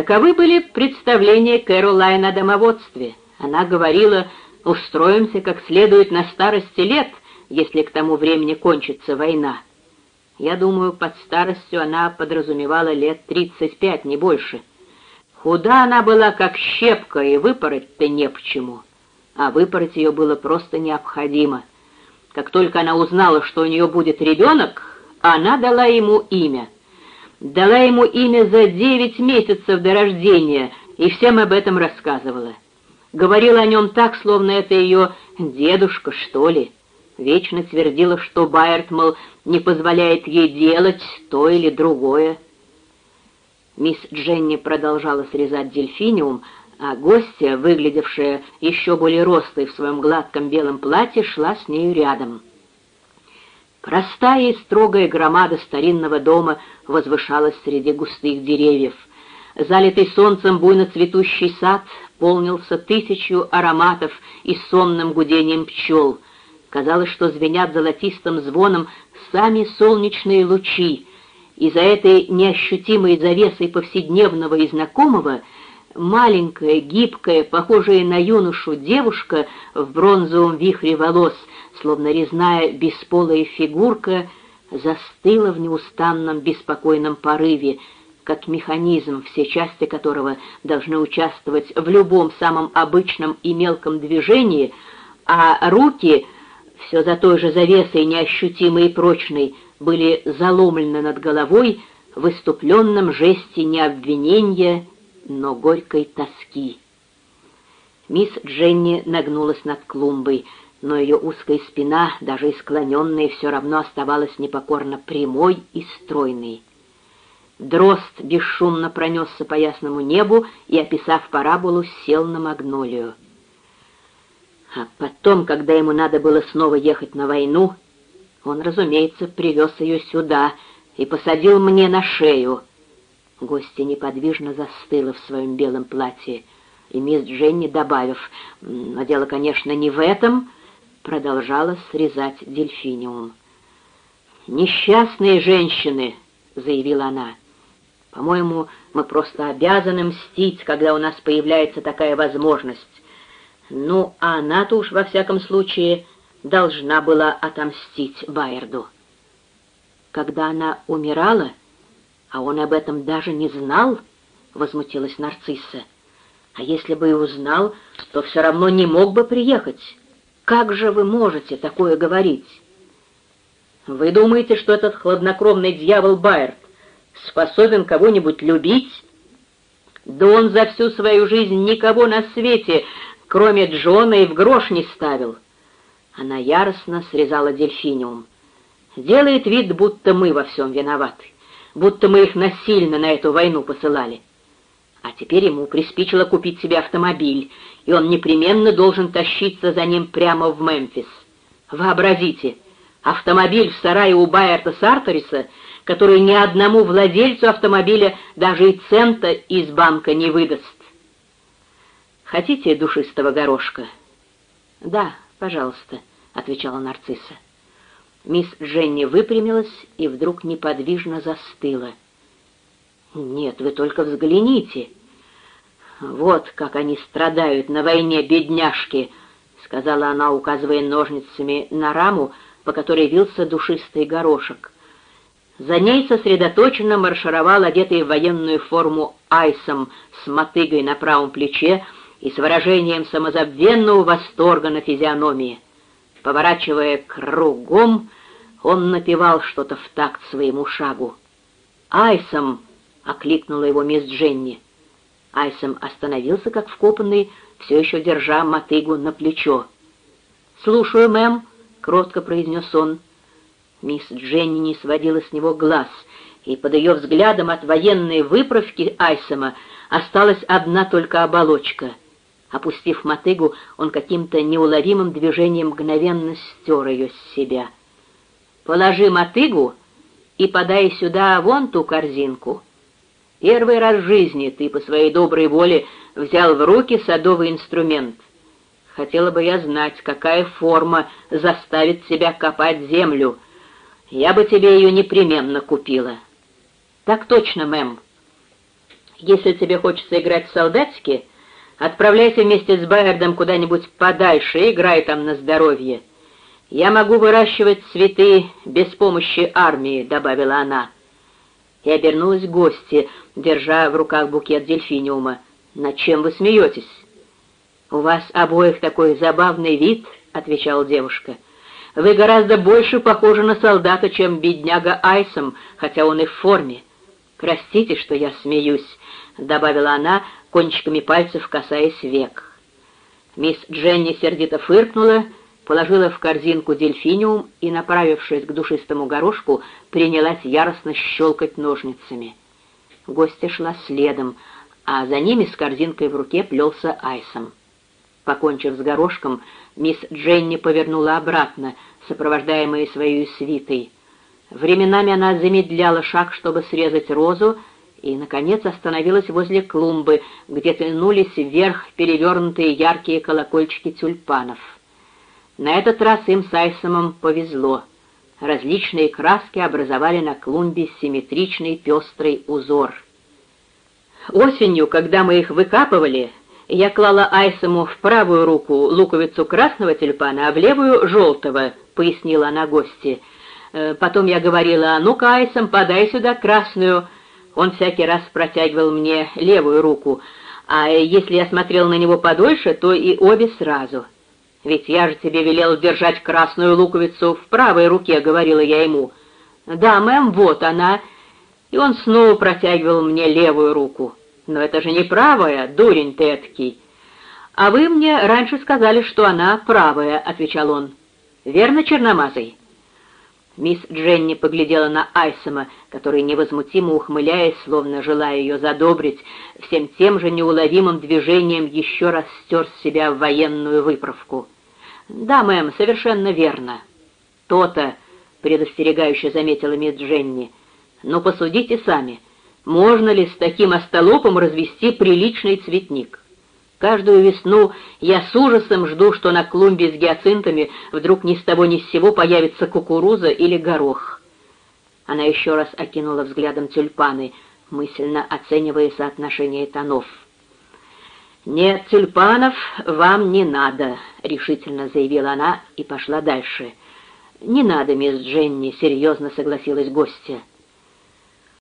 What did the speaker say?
Таковы были представления Кэролайн о домоводстве. Она говорила, устроимся как следует на старости лет, если к тому времени кончится война. Я думаю, под старостью она подразумевала лет тридцать пять, не больше. Худа она была, как щепка, и выпороть-то не почему. А выпороть ее было просто необходимо. Как только она узнала, что у нее будет ребенок, она дала ему имя. Дала ему имя за девять месяцев до рождения, и всем об этом рассказывала. Говорила о нем так, словно это ее дедушка, что ли. Вечно твердила, что Байерт, мол, не позволяет ей делать то или другое. Мисс Дженни продолжала срезать дельфиниум, а гостья, выглядевшая еще более ростой в своем гладком белом платье, шла с нею рядом. Простая и строгая громада старинного дома возвышалась среди густых деревьев. Залитый солнцем буйно цветущий сад полнился тысячью ароматов и сонным гудением пчел. Казалось, что звенят золотистым звоном сами солнечные лучи, и за этой неощутимой завесой повседневного и знакомого маленькая, гибкая, похожая на юношу девушка в бронзовом вихре волос, словно резная бесполая фигурка, застыла в неустанном беспокойном порыве, как механизм, все части которого должны участвовать в любом самом обычном и мелком движении, а руки, все за той же завесой неощутимой и прочной, были заломлены над головой в выступленном жесте не обвинения, но горькой тоски. Мисс Дженни нагнулась над клумбой, но ее узкая спина, даже исклоненная, все равно оставалась непокорно прямой и стройной. Дрозд бесшумно пронесся по ясному небу и, описав параболу, сел на магнолию. А потом, когда ему надо было снова ехать на войну, он, разумеется, привез ее сюда и посадил мне на шею. Гостья неподвижно застыла в своем белом платье, и мисс Дженни, добавив, «Но дело, конечно, не в этом», продолжала срезать дельфиниум. «Несчастные женщины», — заявила она, — «по-моему, мы просто обязаны мстить, когда у нас появляется такая возможность. Ну, а она-то уж во всяком случае должна была отомстить Байерду. Когда она умирала, а он об этом даже не знал, возмутилась нарцисса. А если бы и узнал, то все равно не мог бы приехать. Как же вы можете такое говорить? Вы думаете, что этот хладнокровный дьявол Байерд способен кого-нибудь любить? Да он за всю свою жизнь никого на свете, кроме Джона, и в грош не ставил. Она яростно срезала дельфиниум. Делает вид, будто мы во всем виноваты, будто мы их насильно на эту войну посылали. А теперь ему приспичило купить себе автомобиль, и он непременно должен тащиться за ним прямо в Мемфис. Вообразите, автомобиль в сарае у Байерта Сарториса, который ни одному владельцу автомобиля даже и цента из банка не выдаст. Хотите душистого горошка? Да, пожалуйста, — отвечала нарцисса. Мисс Дженни выпрямилась и вдруг неподвижно застыла. «Нет, вы только взгляните. Вот как они страдают на войне, бедняжки!» — сказала она, указывая ножницами на раму, по которой вился душистый горошек. За ней сосредоточенно маршировал одетый в военную форму айсом с мотыгой на правом плече и с выражением самозабвенного восторга на физиономии. Поворачивая кругом, он напевал что-то в такт своему шагу. «Айсом!» — окликнула его мисс Дженни. Айсом остановился, как вкопанный, все еще держа мотыгу на плечо. «Слушаю, мэм», — кротко произнес он. Мисс Дженни не сводила с него глаз, и под ее взглядом от военной выправки Айсома осталась одна только оболочка — Опустив мотыгу, он каким-то неуловимым движением мгновенно стер ее с себя. «Положи мотыгу и подай сюда вон ту корзинку. Первый раз в жизни ты по своей доброй воле взял в руки садовый инструмент. Хотела бы я знать, какая форма заставит тебя копать землю. Я бы тебе ее непременно купила». «Так точно, мэм». Если тебе хочется играть в солдатики, отправляйся вместе с Байердом куда-нибудь подальше и играй там на здоровье. Я могу выращивать цветы без помощи армии», — добавила она. И обернулась к гости, держа в руках букет дельфиниума. «Над чем вы смеетесь?» «У вас обоих такой забавный вид», — отвечала девушка. «Вы гораздо больше похожи на солдата, чем бедняга Айсом, хотя он и в форме. Простите, что я смеюсь», — добавила она, кончиками пальцев касаясь век. Мисс Дженни сердито фыркнула, положила в корзинку дельфиниум и, направившись к душистому горошку, принялась яростно щелкать ножницами. Гостья шла следом, а за ними с корзинкой в руке плелся Айсом. Покончив с горошком, мисс Дженни повернула обратно, сопровождаемая своей свитой. Временами она замедляла шаг, чтобы срезать розу, и, наконец, остановилась возле клумбы, где тянулись вверх перевернутые яркие колокольчики тюльпанов. На этот раз им с Айсомом повезло. Различные краски образовали на клумбе симметричный пестрый узор. Осенью, когда мы их выкапывали, я клала Айсому в правую руку луковицу красного тюльпана, а в левую — желтого, — пояснила она гости. Э, потом я говорила, ну-ка, Айсом, подай сюда красную. Он всякий раз протягивал мне левую руку, а если я смотрел на него подольше, то и обе сразу. «Ведь я же тебе велел держать красную луковицу в правой руке», — говорила я ему. «Да, мэм, вот она». И он снова протягивал мне левую руку. «Но это же не правая, дурень ты эткий». «А вы мне раньше сказали, что она правая», — отвечал он. «Верно, черномазый?» Мисс Дженни поглядела на Айсома, который, невозмутимо ухмыляясь, словно желая ее задобрить, всем тем же неуловимым движением еще раз стер с себя военную выправку. «Да, мэм, совершенно верно». «То-то», — предостерегающе заметила мисс Дженни. «Но посудите сами, можно ли с таким остолопом развести приличный цветник?» Каждую весну я с ужасом жду, что на клумбе с гиацинтами вдруг ни с того ни с сего появится кукуруза или горох. Она еще раз окинула взглядом тюльпаны, мысленно оценивая соотношение тонов. «Нет, тюльпанов вам не надо», — решительно заявила она и пошла дальше. «Не надо, мисс Дженни», — серьезно согласилась гостья.